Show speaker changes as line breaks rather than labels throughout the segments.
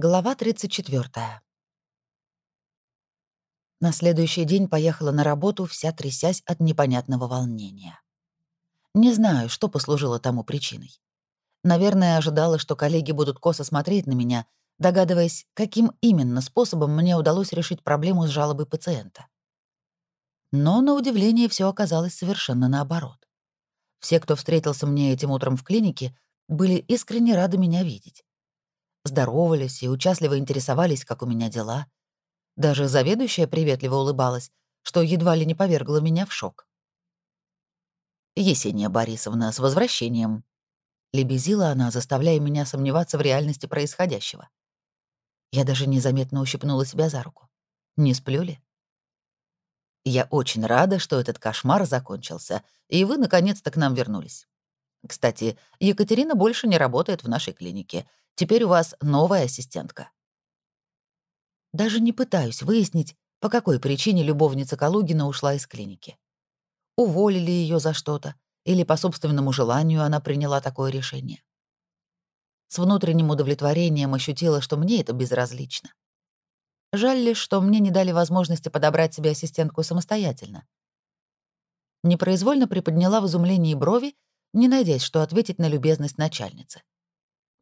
Глава 34. На следующий день поехала на работу, вся трясясь от непонятного волнения. Не знаю, что послужило тому причиной. Наверное, ожидала, что коллеги будут косо смотреть на меня, догадываясь, каким именно способом мне удалось решить проблему с жалобой пациента. Но, на удивление, все оказалось совершенно наоборот. Все, кто встретился мне этим утром в клинике, были искренне рады меня видеть здоровались и участливо интересовались, как у меня дела. Даже заведующая приветливо улыбалась, что едва ли не повергло меня в шок. «Есения Борисовна, с возвращением!» Лебезила она, заставляя меня сомневаться в реальности происходящего. Я даже незаметно ущипнула себя за руку. Не сплю ли? Я очень рада, что этот кошмар закончился, и вы наконец-то к нам вернулись. Кстати, Екатерина больше не работает в нашей клинике, Теперь у вас новая ассистентка. Даже не пытаюсь выяснить, по какой причине любовница Калугина ушла из клиники. Уволили ее за что-то, или по собственному желанию она приняла такое решение. С внутренним удовлетворением ощутила, что мне это безразлично. Жаль лишь, что мне не дали возможности подобрать себе ассистентку самостоятельно. Непроизвольно приподняла в изумлении брови, не надеясь, что ответить на любезность начальницы.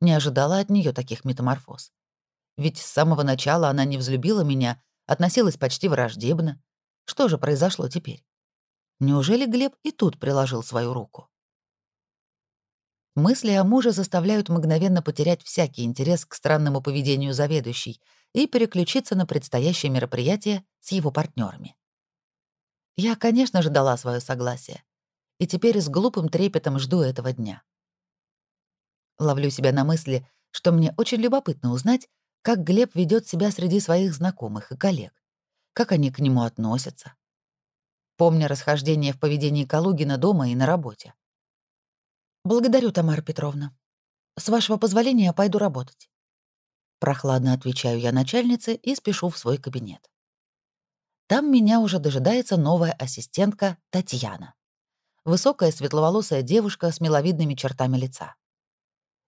Не ожидала от нее таких метаморфоз. Ведь с самого начала она не взлюбила меня, относилась почти враждебно. Что же произошло теперь? Неужели Глеб и тут приложил свою руку? Мысли о муже заставляют мгновенно потерять всякий интерес к странному поведению заведующей и переключиться на предстоящее мероприятие с его партнерами. Я, конечно же, дала свое согласие, и теперь с глупым трепетом жду этого дня. Ловлю себя на мысли, что мне очень любопытно узнать, как Глеб ведет себя среди своих знакомых и коллег, как они к нему относятся. Помня расхождение в поведении Калугина дома и на работе. «Благодарю, Тамара Петровна. С вашего позволения пойду работать». Прохладно отвечаю я начальнице и спешу в свой кабинет. Там меня уже дожидается новая ассистентка Татьяна. Высокая светловолосая девушка с миловидными чертами лица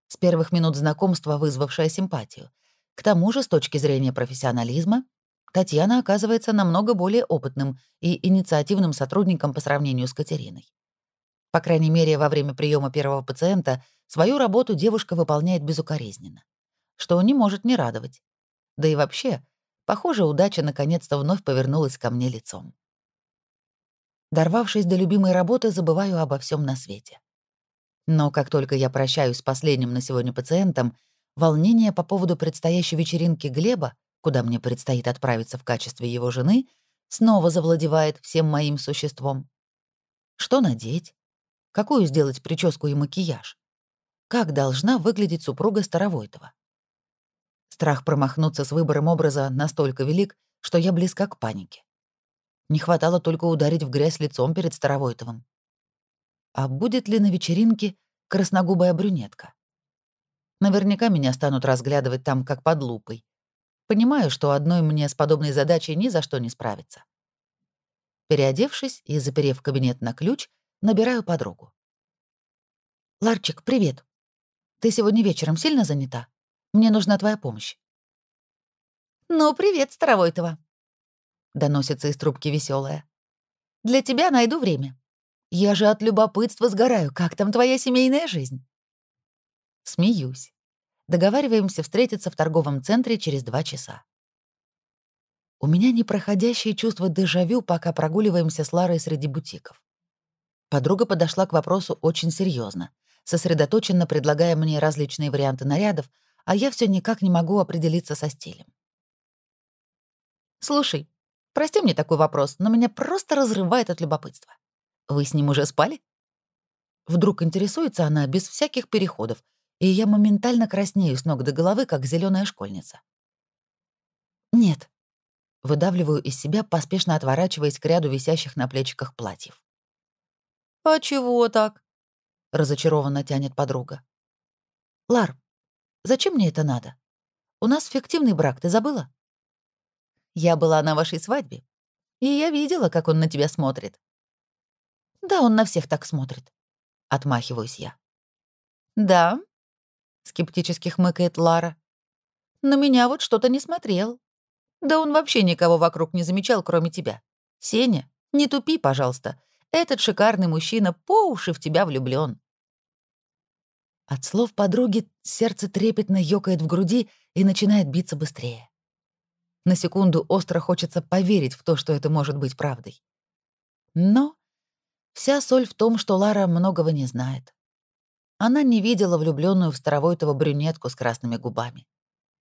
с первых минут знакомства вызвавшая симпатию. К тому же, с точки зрения профессионализма, Татьяна оказывается намного более опытным и инициативным сотрудником по сравнению с Катериной. По крайней мере, во время приема первого пациента свою работу девушка выполняет безукоризненно, что не может не радовать. Да и вообще, похоже, удача наконец-то вновь повернулась ко мне лицом. Дорвавшись до любимой работы, забываю обо всем на свете. Но как только я прощаюсь с последним на сегодня пациентом, волнение по поводу предстоящей вечеринки Глеба, куда мне предстоит отправиться в качестве его жены, снова завладевает всем моим существом. Что надеть? Какую сделать прическу и макияж? Как должна выглядеть супруга Старовойтова? Страх промахнуться с выбором образа настолько велик, что я близка к панике. Не хватало только ударить в грязь лицом перед Старовойтовым. А будет ли на вечеринке красногубая брюнетка? Наверняка меня станут разглядывать там как под лупой. Понимаю, что одной мне с подобной задачей ни за что не справиться. Переодевшись и заперев кабинет на ключ, набираю подругу. «Ларчик, привет. Ты сегодня вечером сильно занята? Мне нужна твоя помощь». «Ну, привет, Старовойтова», — доносится из трубки веселая. «Для тебя найду время. Я же от любопытства сгораю. Как там твоя семейная жизнь?» Смеюсь. Договариваемся встретиться в торговом центре через два часа. У меня непроходящее чувство дежавю, пока прогуливаемся с Ларой среди бутиков. Подруга подошла к вопросу очень серьезно, сосредоточенно предлагая мне различные варианты нарядов, а я все никак не могу определиться со стилем. «Слушай, прости мне такой вопрос, но меня просто разрывает от любопытства. Вы с ним уже спали? Вдруг интересуется она без всяких переходов, и я моментально краснею с ног до головы, как зеленая школьница. Нет. Выдавливаю из себя, поспешно отворачиваясь к ряду висящих на плечиках платьев. «А чего так?» — разочарованно тянет подруга. «Лар, зачем мне это надо? У нас фиктивный брак, ты забыла?» «Я была на вашей свадьбе, и я видела, как он на тебя смотрит. Да, он на всех так смотрит. Отмахиваюсь я. Да? Скептически хмыкает Лара. На меня вот что-то не смотрел. Да он вообще никого вокруг не замечал, кроме тебя. Сеня, не тупи, пожалуйста. Этот шикарный мужчина по уши в тебя влюблён. От слов подруги сердце трепетно ёкает в груди и начинает биться быстрее. На секунду остро хочется поверить в то, что это может быть правдой. Но вся соль в том, что Лара многого не знает. Она не видела влюбленную в Старовойтова брюнетку с красными губами,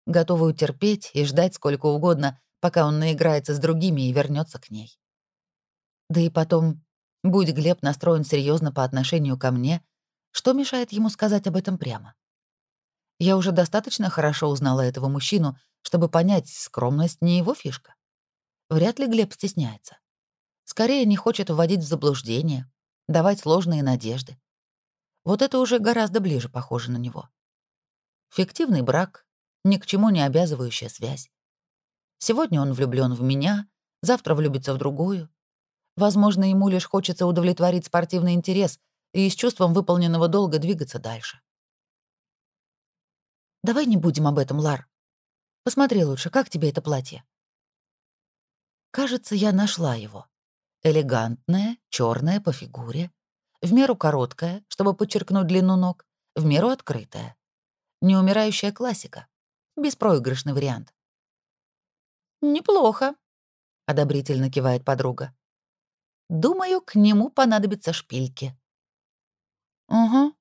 готовую терпеть и ждать сколько угодно, пока он наиграется с другими и вернется к ней. Да и потом, будь Глеб настроен серьезно по отношению ко мне, что мешает ему сказать об этом прямо? Я уже достаточно хорошо узнала этого мужчину, чтобы понять, скромность не его фишка. Вряд ли Глеб стесняется. Скорее не хочет вводить в заблуждение, давать ложные надежды. Вот это уже гораздо ближе похоже на него. Фиктивный брак, ни к чему не обязывающая связь. Сегодня он влюблен в меня, завтра влюбится в другую. Возможно, ему лишь хочется удовлетворить спортивный интерес и с чувством выполненного долга двигаться дальше. «Давай не будем об этом, Лар. Посмотри лучше, как тебе это платье?» Кажется, я нашла его. Элегантное, черное по фигуре, в меру короткое, чтобы подчеркнуть длину ног, в меру открытое. Неумирающая классика. Беспроигрышный вариант. «Неплохо», — одобрительно кивает подруга. «Думаю, к нему понадобятся шпильки». «Угу».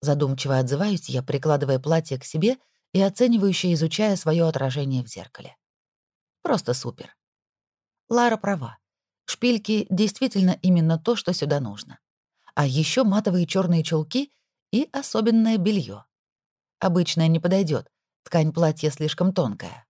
Задумчиво отзываюсь я, прикладывая платье к себе и оценивающе изучая свое отражение в зеркале. Просто супер. Лара права. Шпильки действительно именно то, что сюда нужно. А еще матовые черные чулки и особенное белье. Обычное не подойдет, ткань платья слишком тонкая.